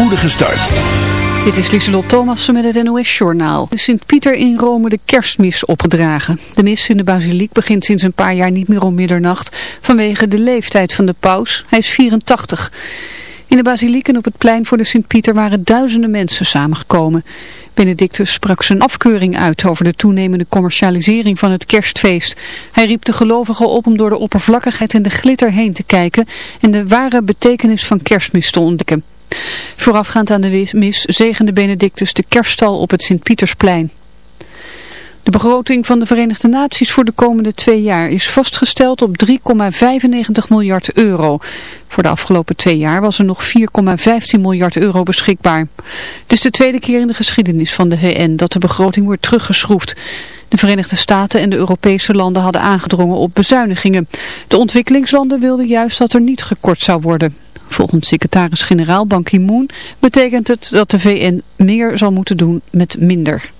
spoedige start. Dit is Lieselot Thomassen met het NOS-journaal. De Sint-Pieter in Rome de kerstmis opgedragen. De mis in de basiliek begint sinds een paar jaar niet meer om middernacht vanwege de leeftijd van de paus. Hij is 84. In de basiliek en op het plein voor de Sint-Pieter waren duizenden mensen samengekomen. Benedictus sprak zijn afkeuring uit over de toenemende commercialisering van het kerstfeest. Hij riep de gelovigen op om door de oppervlakkigheid en de glitter heen te kijken en de ware betekenis van kerstmis te ontdekken. Voorafgaand aan de mis zegende Benedictus de kerststal op het Sint-Pietersplein. De begroting van de Verenigde Naties voor de komende twee jaar is vastgesteld op 3,95 miljard euro. Voor de afgelopen twee jaar was er nog 4,15 miljard euro beschikbaar. Het is de tweede keer in de geschiedenis van de VN dat de begroting wordt teruggeschroefd. De Verenigde Staten en de Europese landen hadden aangedrongen op bezuinigingen. De ontwikkelingslanden wilden juist dat er niet gekort zou worden. Volgens secretaris-generaal Ban Ki-moon betekent het dat de VN meer zal moeten doen met minder.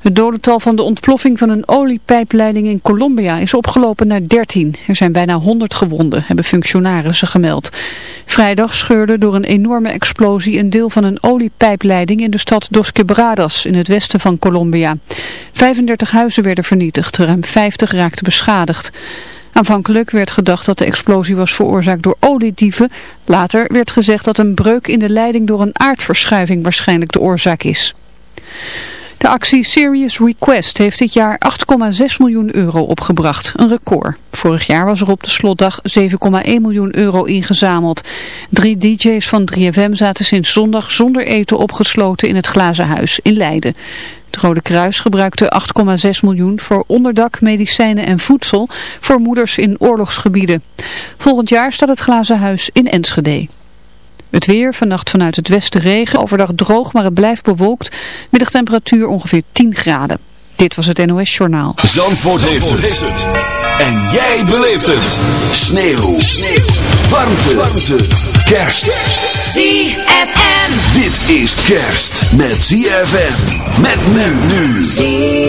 Het dodental van de ontploffing van een oliepijpleiding in Colombia is opgelopen naar 13. Er zijn bijna 100 gewonden, hebben functionarissen gemeld. Vrijdag scheurde door een enorme explosie een deel van een oliepijpleiding in de stad Dos Quebradas in het westen van Colombia. 35 huizen werden vernietigd, ruim 50 raakten beschadigd. Aanvankelijk werd gedacht dat de explosie was veroorzaakt door oliedieven. Later werd gezegd dat een breuk in de leiding door een aardverschuiving waarschijnlijk de oorzaak is. De actie Serious Request heeft dit jaar 8,6 miljoen euro opgebracht, een record. Vorig jaar was er op de slotdag 7,1 miljoen euro ingezameld. Drie DJ's van 3FM zaten sinds zondag zonder eten opgesloten in het Glazen Huis in Leiden. Het Rode Kruis gebruikte 8,6 miljoen voor onderdak, medicijnen en voedsel voor moeders in oorlogsgebieden. Volgend jaar staat het Glazen Huis in Enschede. Het weer, vannacht vanuit het westen regen, overdag droog, maar het blijft bewolkt. Middagtemperatuur ongeveer 10 graden. Dit was het NOS Journaal. Zandvoort, heeft, het. En jij beleeft het. Sneeuw. Sneeuw. Warmte. Warmte. Kerst. ZFM. Dit is kerst met ZFM. Met men nu. ZFM.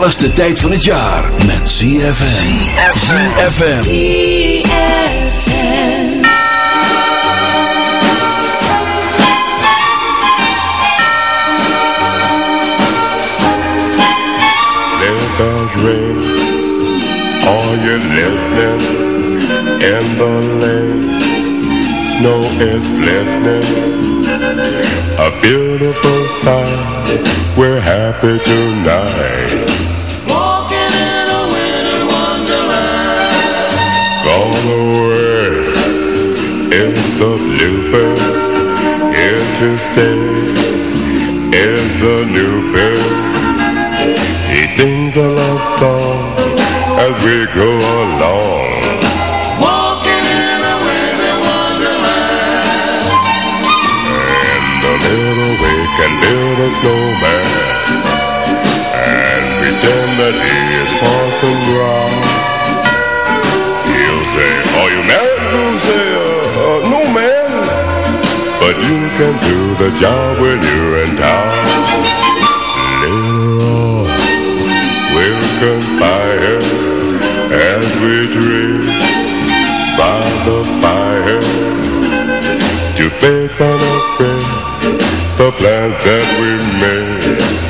gezelligste tijd van het jaar met ZFM. ZFM. Little bells ring, are you listening? In the lane, snow is glistening. A beautiful sight, we're happy tonight bird here to stay is a new bird. He sings a love song as we go along. Walking in a winter wonderland. and the little we can build a snowman and pretend that he is Parson can do the job when you're in town. Later on, we'll conspire as we dream by the fire to face unafraid the plans that we made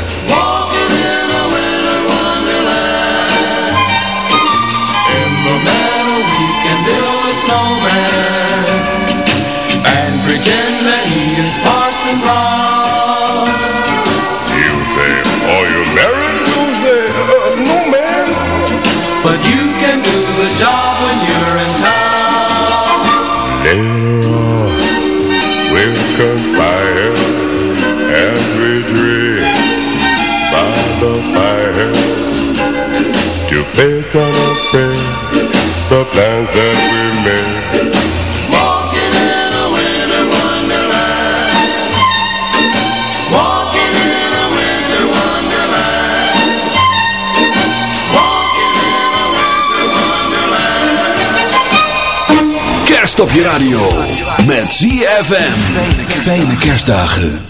based on we Kerst op je radio met ZFM. Fijne kerstdagen.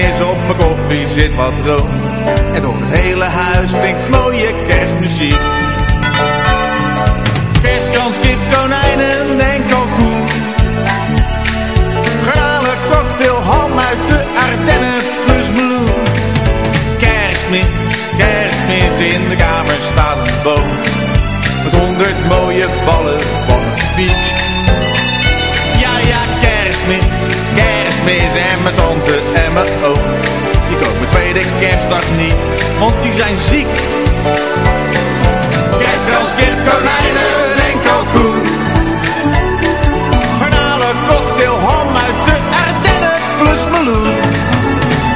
Op mijn koffie zit wat room. En door het hele huis klinkt mooie kerstmuziek. Kerstkans, kip, konijnen en kalkoen. Garnalen, cocktail, ham uit de Ardennen plus meloen. Kerstmis, kerstmis, in de kamer staat een boom. Met honderd mooie ballen van een piek. Kerstdag niet, want die zijn ziek. Kerstkans, kip, konijnen en kalkoen. Garnalen, cocktail, ham uit de Ardennen plus meloen.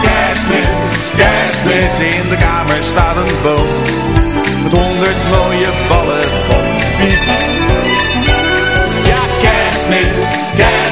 Kerstmis, kerstmis, in de kamer staat een boom.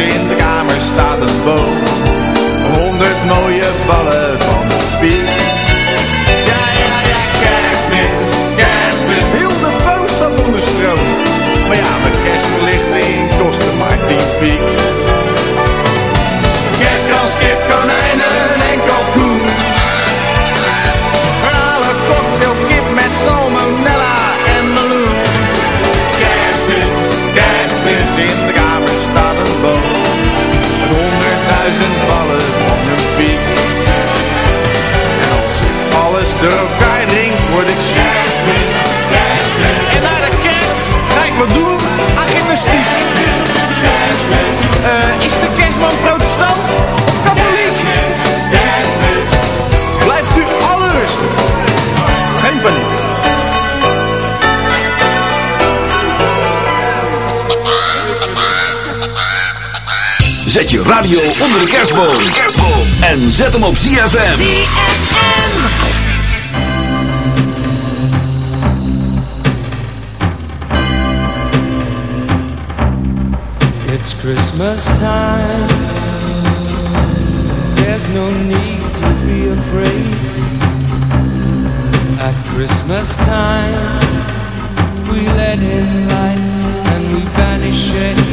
in the radio onder de kerstboom. En zet hem op ZFM. It's Christmas time. There's no need to be afraid. At Christmas time, we let in light and we banish shade.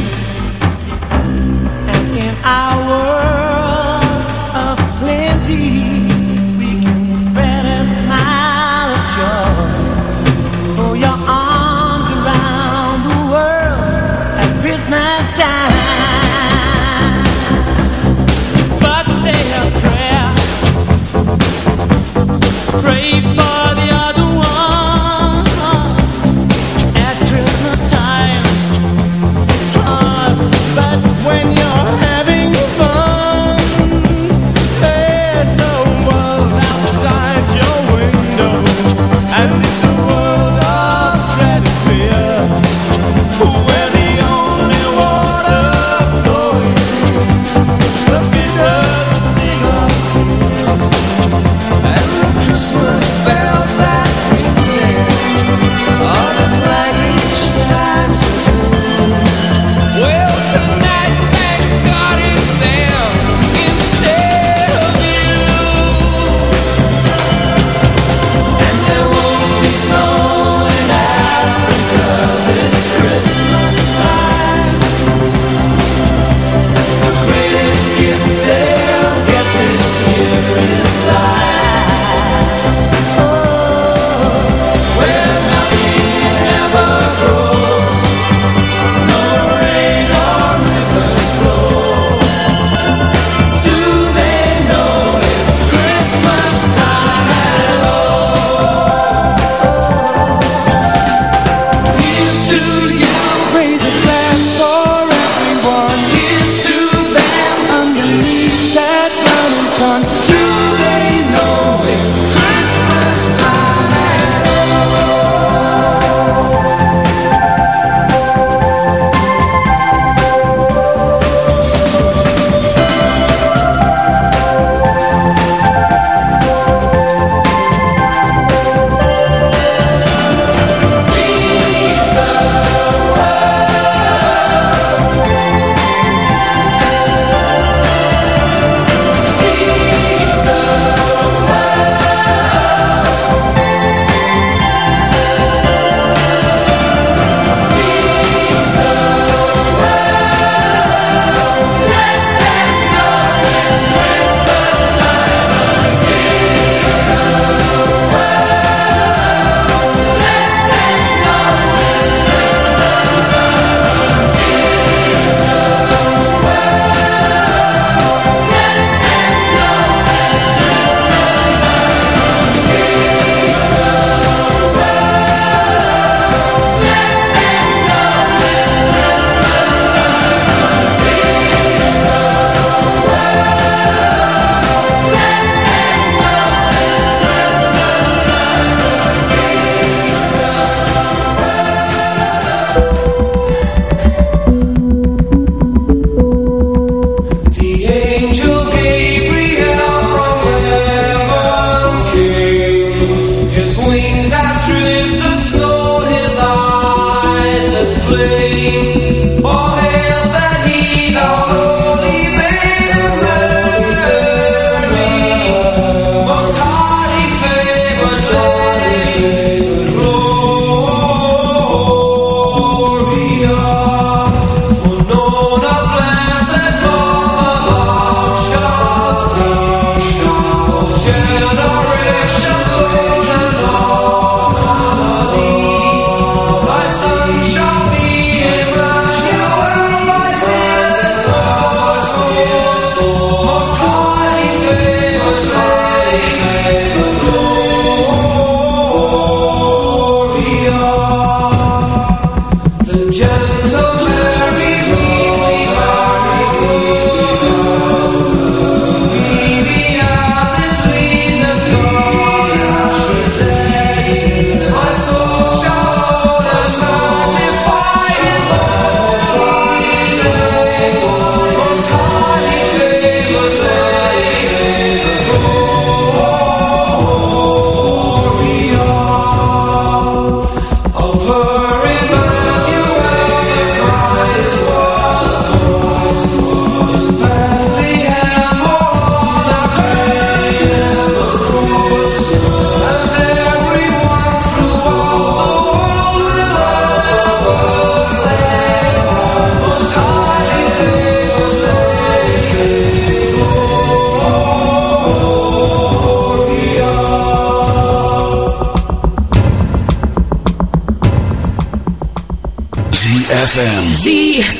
ZFM.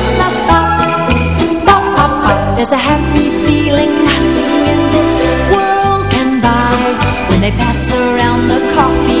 there's a happy feeling nothing in this world can buy. When they pass around the coffee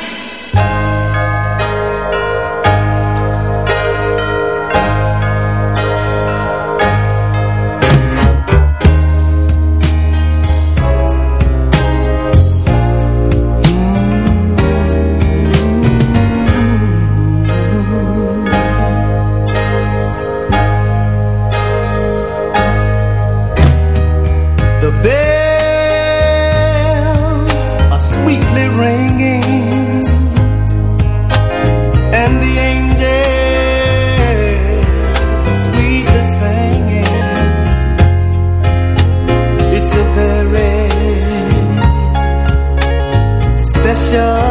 저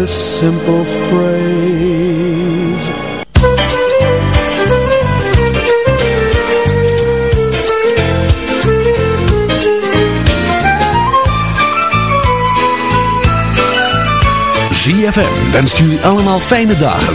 this simple phrase. ZFM wenst jullie allemaal fijne dagen.